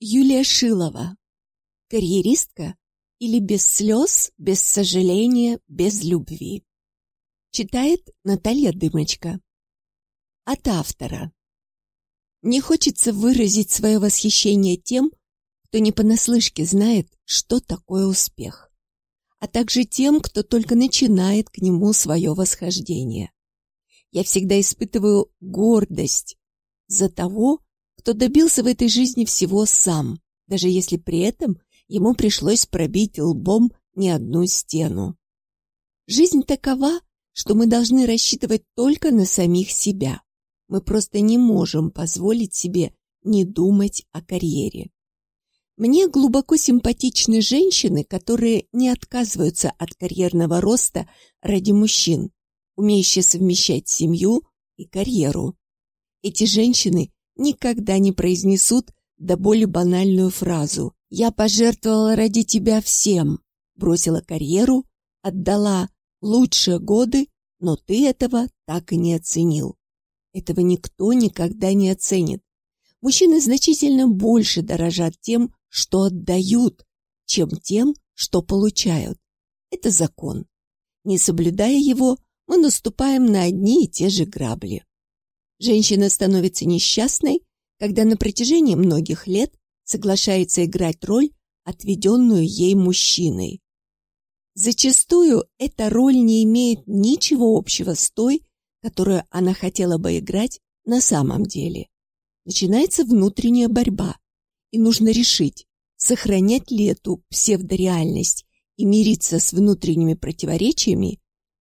Юлия Шилова. Карьеристка или без слез, без сожаления, без любви. Читает Наталья Дымочка. От автора. Не хочется выразить свое восхищение тем, кто не понаслышке знает, что такое успех, а также тем, кто только начинает к нему свое восхождение. Я всегда испытываю гордость за того, кто добился в этой жизни всего сам, даже если при этом ему пришлось пробить лбом не одну стену. Жизнь такова, что мы должны рассчитывать только на самих себя. Мы просто не можем позволить себе не думать о карьере. Мне глубоко симпатичны женщины, которые не отказываются от карьерного роста ради мужчин, умеющие совмещать семью и карьеру. Эти женщины никогда не произнесут до боли банальную фразу «Я пожертвовала ради тебя всем», бросила карьеру, отдала лучшие годы, но ты этого так и не оценил. Этого никто никогда не оценит. Мужчины значительно больше дорожат тем, что отдают, чем тем, что получают. Это закон. Не соблюдая его, мы наступаем на одни и те же грабли. Женщина становится несчастной, когда на протяжении многих лет соглашается играть роль, отведенную ей мужчиной. Зачастую эта роль не имеет ничего общего с той, которую она хотела бы играть на самом деле. Начинается внутренняя борьба, и нужно решить, сохранять ли эту псевдореальность и мириться с внутренними противоречиями,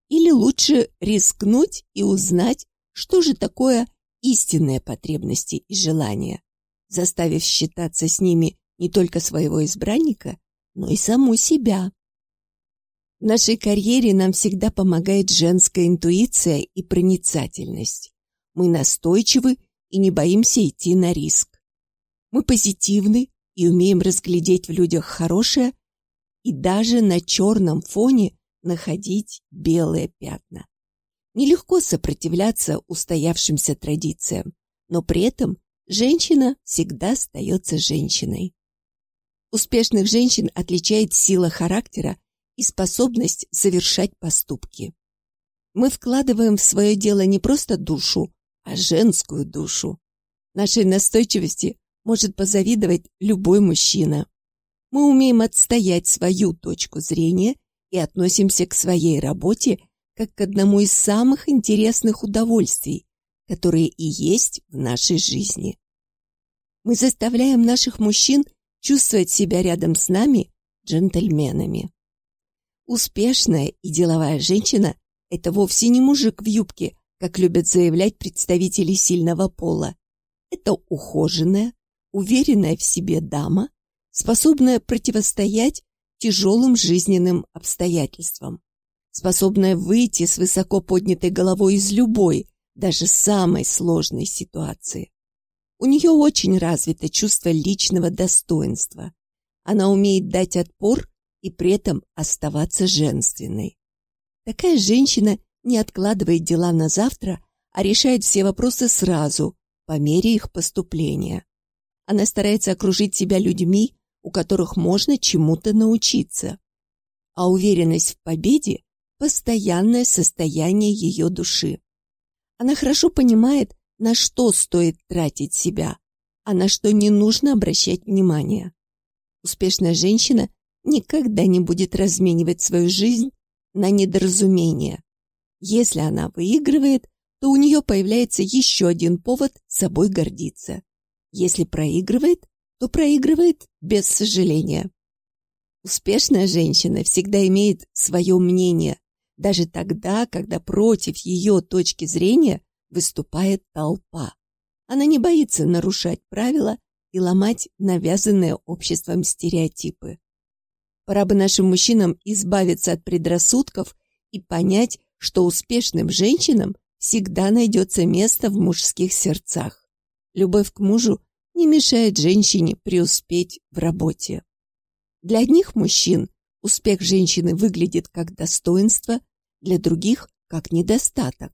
или лучше рискнуть и узнать, что же такое истинные потребности и желания, заставив считаться с ними не только своего избранника, но и саму себя. В нашей карьере нам всегда помогает женская интуиция и проницательность. Мы настойчивы и не боимся идти на риск. Мы позитивны и умеем разглядеть в людях хорошее и даже на черном фоне находить белые пятна. Нелегко сопротивляться устоявшимся традициям, но при этом женщина всегда остается женщиной. Успешных женщин отличает сила характера и способность совершать поступки. Мы вкладываем в свое дело не просто душу, а женскую душу. Нашей настойчивости может позавидовать любой мужчина. Мы умеем отстоять свою точку зрения и относимся к своей работе как к одному из самых интересных удовольствий, которые и есть в нашей жизни. Мы заставляем наших мужчин чувствовать себя рядом с нами джентльменами. Успешная и деловая женщина – это вовсе не мужик в юбке, как любят заявлять представители сильного пола. Это ухоженная, уверенная в себе дама, способная противостоять тяжелым жизненным обстоятельствам способная выйти с высоко поднятой головой из любой, даже самой сложной ситуации. У нее очень развито чувство личного достоинства. Она умеет дать отпор и при этом оставаться женственной. Такая женщина не откладывает дела на завтра, а решает все вопросы сразу, по мере их поступления. Она старается окружить себя людьми, у которых можно чему-то научиться. А уверенность в победе постоянное состояние ее души. Она хорошо понимает, на что стоит тратить себя, а на что не нужно обращать внимание. Успешная женщина никогда не будет разменивать свою жизнь на недоразумение. Если она выигрывает, то у нее появляется еще один повод собой гордиться. Если проигрывает, то проигрывает без сожаления. Успешная женщина всегда имеет свое мнение, даже тогда, когда против ее точки зрения выступает толпа. Она не боится нарушать правила и ломать навязанные обществом стереотипы. Пора бы нашим мужчинам избавиться от предрассудков и понять, что успешным женщинам всегда найдется место в мужских сердцах. Любовь к мужу не мешает женщине преуспеть в работе. Для одних мужчин успех женщины выглядит как достоинство, для других – как недостаток.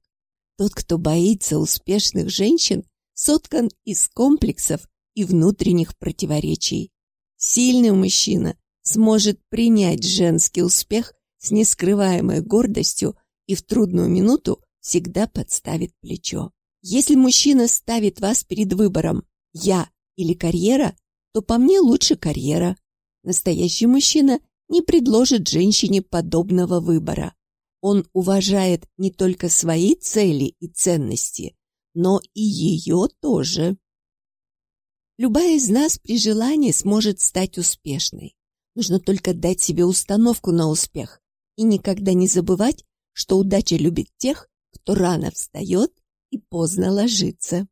Тот, кто боится успешных женщин, соткан из комплексов и внутренних противоречий. Сильный мужчина сможет принять женский успех с нескрываемой гордостью и в трудную минуту всегда подставит плечо. Если мужчина ставит вас перед выбором «я» или «карьера», то по мне лучше карьера. Настоящий мужчина не предложит женщине подобного выбора. Он уважает не только свои цели и ценности, но и ее тоже. Любая из нас при желании сможет стать успешной. Нужно только дать себе установку на успех и никогда не забывать, что удача любит тех, кто рано встает и поздно ложится.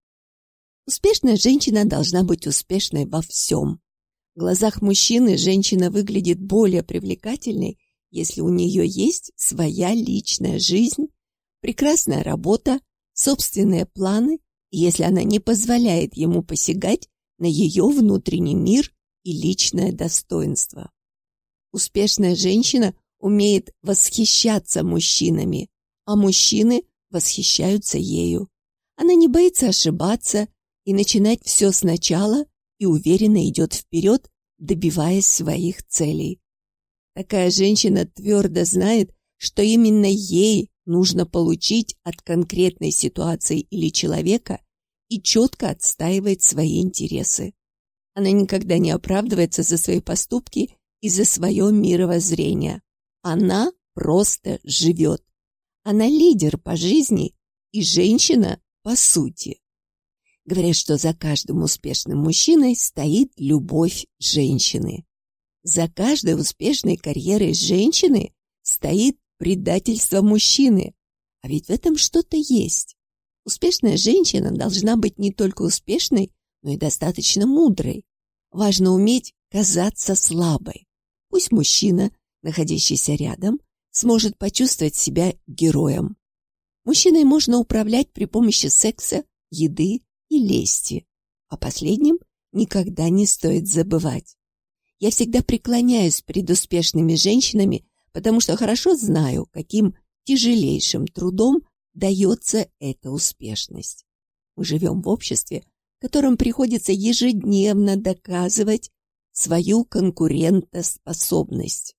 Успешная женщина должна быть успешной во всем. В глазах мужчины женщина выглядит более привлекательной, если у нее есть своя личная жизнь, прекрасная работа, собственные планы, если она не позволяет ему посягать на ее внутренний мир и личное достоинство. Успешная женщина умеет восхищаться мужчинами, а мужчины восхищаются ею. Она не боится ошибаться и начинать все сначала и уверенно идет вперед, добиваясь своих целей. Такая женщина твердо знает, что именно ей нужно получить от конкретной ситуации или человека и четко отстаивает свои интересы. Она никогда не оправдывается за свои поступки и за свое мировоззрение. Она просто живет. Она лидер по жизни и женщина по сути. Говорят, что за каждым успешным мужчиной стоит любовь женщины. За каждой успешной карьерой женщины стоит предательство мужчины. А ведь в этом что-то есть. Успешная женщина должна быть не только успешной, но и достаточно мудрой. Важно уметь казаться слабой. Пусть мужчина, находящийся рядом, сможет почувствовать себя героем. Мужчиной можно управлять при помощи секса, еды и лести. О последнем никогда не стоит забывать. Я всегда преклоняюсь перед успешными женщинами, потому что хорошо знаю, каким тяжелейшим трудом дается эта успешность. Мы живем в обществе, в котором приходится ежедневно доказывать свою конкурентоспособность.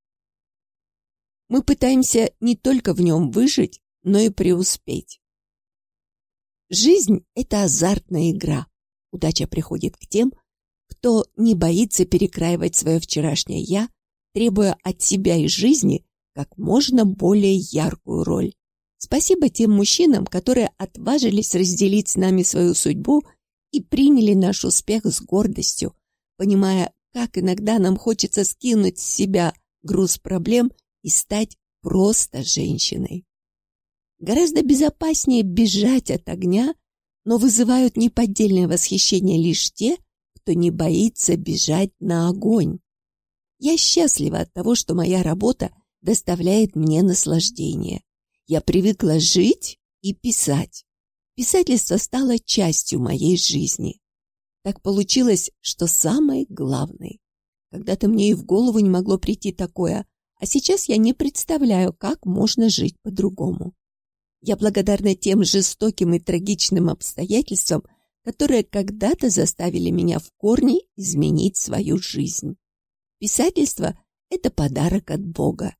Мы пытаемся не только в нем выжить, но и преуспеть. Жизнь – это азартная игра. Удача приходит к тем, кто не боится перекраивать свое вчерашнее «я», требуя от себя и жизни как можно более яркую роль. Спасибо тем мужчинам, которые отважились разделить с нами свою судьбу и приняли наш успех с гордостью, понимая, как иногда нам хочется скинуть с себя груз проблем и стать просто женщиной. Гораздо безопаснее бежать от огня, но вызывают неподдельное восхищение лишь те, кто не боится бежать на огонь. Я счастлива от того, что моя работа доставляет мне наслаждение. Я привыкла жить и писать. Писательство стало частью моей жизни. Так получилось, что самое главное. Когда-то мне и в голову не могло прийти такое, а сейчас я не представляю, как можно жить по-другому. Я благодарна тем жестоким и трагичным обстоятельствам, которые когда-то заставили меня в корне изменить свою жизнь. Писательство – это подарок от Бога.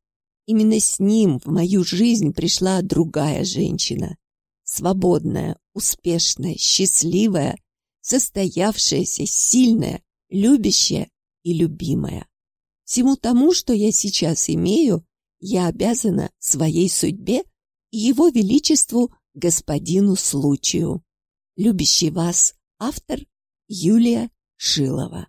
Именно с ним в мою жизнь пришла другая женщина. Свободная, успешная, счастливая, состоявшаяся, сильная, любящая и любимая. Всему тому, что я сейчас имею, я обязана своей судьбе и его величеству господину случаю любящий вас автор Юлия Шилова.